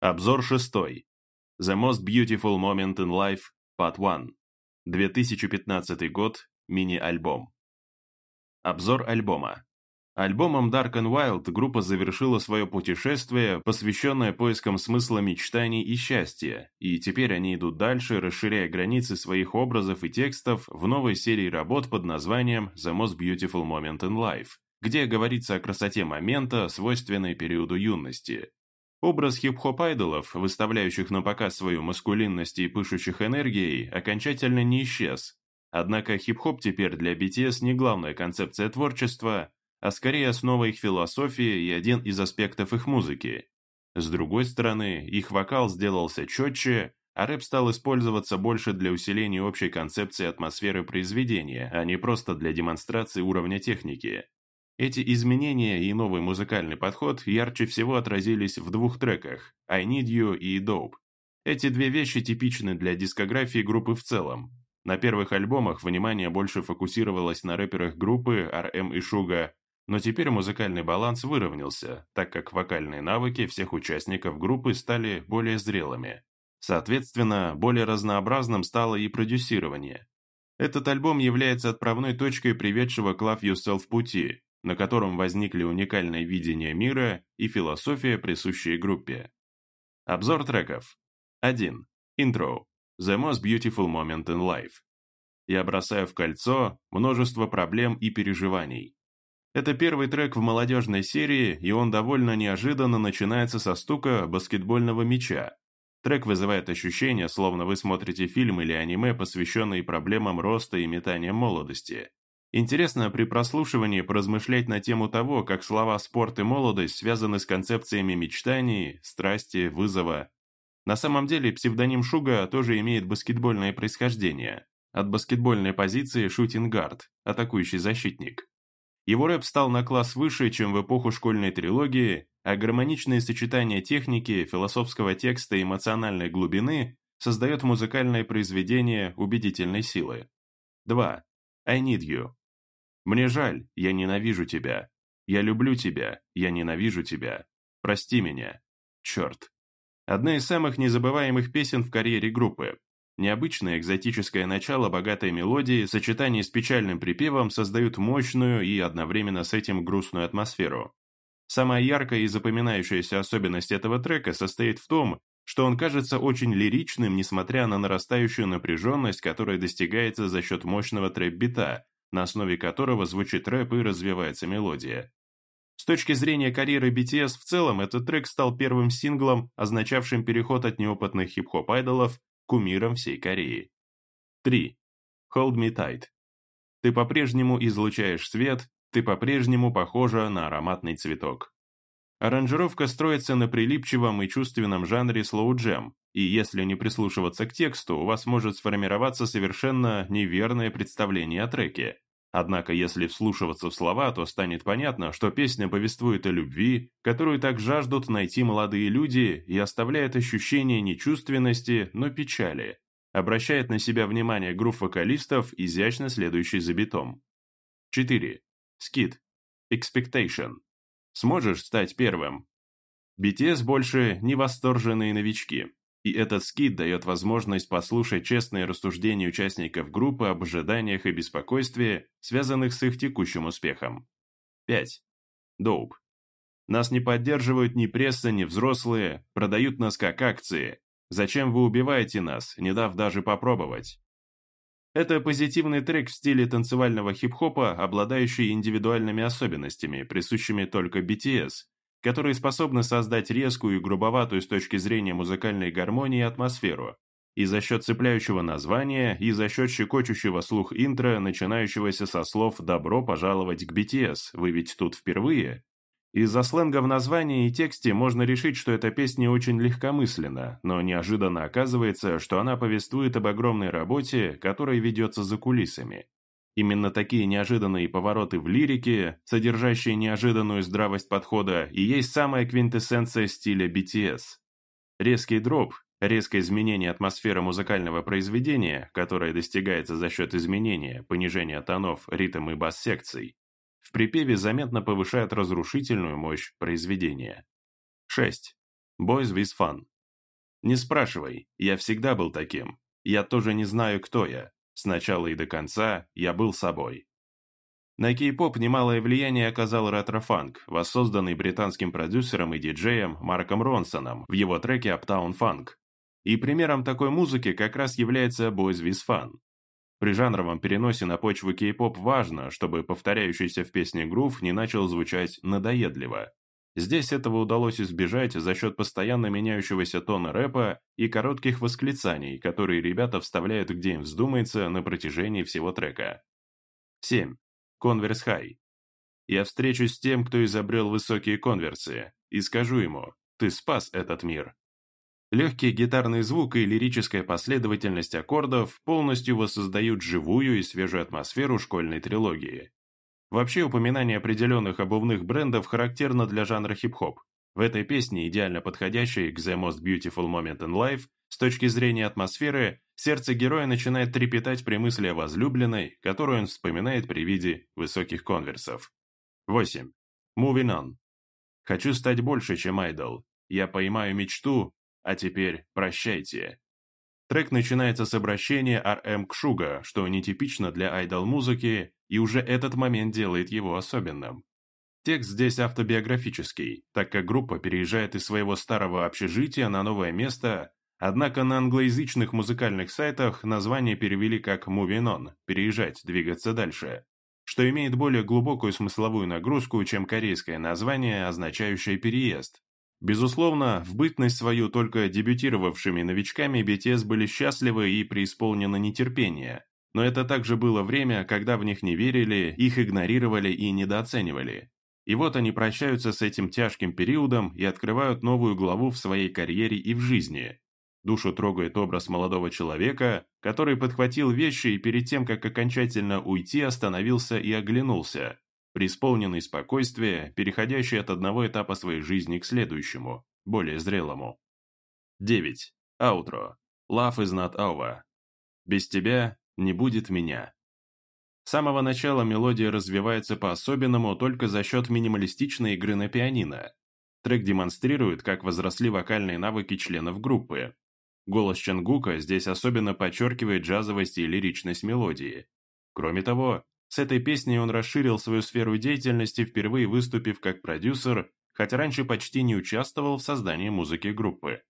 Обзор шестой. The Most Beautiful Moment in Life, Part 1. 2015 год, мини-альбом. Обзор альбома. Альбомом Dark and Wild группа завершила свое путешествие, посвященное поискам смысла мечтаний и счастья, и теперь они идут дальше, расширяя границы своих образов и текстов в новой серии работ под названием The Most Beautiful Moment in Life, где говорится о красоте момента, свойственной периоду юности, Образ хип-хоп-айдолов, выставляющих на показ свою маскулинность и пышущих энергией, окончательно не исчез. Однако хип-хоп теперь для BTS не главная концепция творчества, а скорее основа их философии и один из аспектов их музыки. С другой стороны, их вокал сделался четче, а рэп стал использоваться больше для усиления общей концепции атмосферы произведения, а не просто для демонстрации уровня техники. Эти изменения и новый музыкальный подход ярче всего отразились в двух треках «I Need You» и «Dope». Эти две вещи типичны для дискографии группы в целом. На первых альбомах внимание больше фокусировалось на рэперах группы RM и Шуга, но теперь музыкальный баланс выровнялся, так как вокальные навыки всех участников группы стали более зрелыми. Соответственно, более разнообразным стало и продюсирование. Этот альбом является отправной точкой приведшего Клав Юсел в пути, на котором возникли уникальное видение мира и философия, присущие группе. Обзор треков. 1. Интро. The most beautiful moment in life. Я бросаю в кольцо множество проблем и переживаний. Это первый трек в молодежной серии, и он довольно неожиданно начинается со стука баскетбольного мяча. Трек вызывает ощущение, словно вы смотрите фильм или аниме, посвященный проблемам роста и метания молодости. Интересно при прослушивании поразмышлять на тему того, как слова «спорт» и «молодость» связаны с концепциями мечтаний, страсти, вызова. На самом деле псевдоним Шуга тоже имеет баскетбольное происхождение. От баскетбольной позиции шутингард, атакующий защитник. Его рэп стал на класс выше, чем в эпоху школьной трилогии, а гармоничное сочетание техники, философского текста и эмоциональной глубины создает музыкальное произведение убедительной силы. 2. I Need You мне жаль, я ненавижу тебя. Я люблю тебя, я ненавижу тебя. Прости меня. Черт. Одна из самых незабываемых песен в карьере группы. Необычное экзотическое начало богатой мелодии в сочетании с печальным припевом создают мощную и одновременно с этим грустную атмосферу. Самая яркая и запоминающаяся особенность этого трека состоит в том, что он кажется очень лиричным, несмотря на нарастающую напряженность, которая достигается за счет мощного трэп-бита, на основе которого звучит рэп и развивается мелодия. С точки зрения карьеры BTS в целом, этот трек стал первым синглом, означавшим переход от неопытных хип-хоп-айдолов к кумирам всей Кореи. 3. Hold Me Tight. Ты по-прежнему излучаешь свет, ты по-прежнему похожа на ароматный цветок. Аранжировка строится на прилипчивом и чувственном жанре слоу-джем, и если не прислушиваться к тексту, у вас может сформироваться совершенно неверное представление о треке. Однако, если вслушиваться в слова, то станет понятно, что песня повествует о любви, которую так жаждут найти молодые люди и оставляет ощущение не чувственности, но печали. Обращает на себя внимание групп вокалистов, изящно следующий за битом. 4. Skid. Expectation сможешь стать первым. BTS больше не восторженные новички, и этот скид дает возможность послушать честные рассуждения участников группы об ожиданиях и беспокойстве, связанных с их текущим успехом. 5. Доуп. Нас не поддерживают ни пресса, ни взрослые, продают нас как акции. Зачем вы убиваете нас, не дав даже попробовать? Это позитивный трек в стиле танцевального хип-хопа, обладающий индивидуальными особенностями, присущими только BTS, которые способны создать резкую и грубоватую с точки зрения музыкальной гармонии атмосферу, и за счет цепляющего названия, и за счет щекочущего слух интро, начинающегося со слов «добро пожаловать к BTS, вы ведь тут впервые», из-за сленга в названии и тексте можно решить, что эта песня очень легкомыслена, но неожиданно оказывается, что она повествует об огромной работе, которая ведется за кулисами. Именно такие неожиданные повороты в лирике, содержащие неожиданную здравость подхода, и есть самая квинтэссенция стиля BTS. Резкий дроп, резкое изменение атмосферы музыкального произведения, которое достигается за счет изменения, понижения тонов, ритм и бас-секций, в припеве заметно повышает разрушительную мощь произведения. 6. Boys with fun. Не спрашивай, я всегда был таким. Я тоже не знаю, кто я. Сначала и до конца я был собой. На кей-поп немалое влияние оказал ретро-фанк, воссозданный британским продюсером и диджеем Марком Ронсоном в его треке «Uptown Funk». И примером такой музыки как раз является «Boys with Fun». При жанровом переносе на почву кей-поп важно, чтобы повторяющийся в песне грув не начал звучать надоедливо. Здесь этого удалось избежать за счет постоянно меняющегося тона рэпа и коротких восклицаний, которые ребята вставляют где им вздумается на протяжении всего трека. 7. Конверс Хай. Я встречусь с тем, кто изобрел высокие конверсы, и скажу ему «Ты спас этот мир». Легкий гитарный звук и лирическая последовательность аккордов полностью воссоздают живую и свежую атмосферу школьной трилогии. Вообще упоминание определенных обувных брендов характерно для жанра хип-хоп. В этой песне, идеально подходящей к The Most Beautiful Moment in Life, с точки зрения атмосферы, сердце героя начинает трепетать при мысли о возлюбленной, которую он вспоминает при виде высоких конверсов. 8. Moving on. Хочу стать больше, чем айдол. Я поймаю мечту, а теперь прощайте. Трек начинается с обращения RM к Шуга, что нетипично для айдол-музыки, и уже этот момент делает его особенным. Текст здесь автобиографический, так как группа переезжает из своего старого общежития на новое место, однако на англоязычных музыкальных сайтах название перевели как «Moving on» – «Переезжать, двигаться дальше», что имеет более глубокую смысловую нагрузку, чем корейское название, означающее «переезд», Безусловно, в бытность свою только дебютировавшими новичками BTS были счастливы и преисполнены нетерпения, но это также было время, когда в них не верили, их игнорировали и недооценивали. И вот они прощаются с этим тяжким периодом и открывают новую главу в своей карьере и в жизни. Душу трогает образ молодого человека, который подхватил вещи и перед тем, как окончательно уйти, остановился и оглянулся преисполненный спокойствия, переходящий от одного этапа своей жизни к следующему, более зрелому. 9. Аутро. Love is not over. Без тебя не будет меня. С самого начала мелодия развивается по-особенному только за счет минималистичной игры на пианино. Трек демонстрирует, как возросли вокальные навыки членов группы. Голос Ченгука здесь особенно подчеркивает джазовость и лиричность мелодии. Кроме того, с этой песней он расширил свою сферу деятельности, впервые выступив как продюсер, хотя раньше почти не участвовал в создании музыки группы.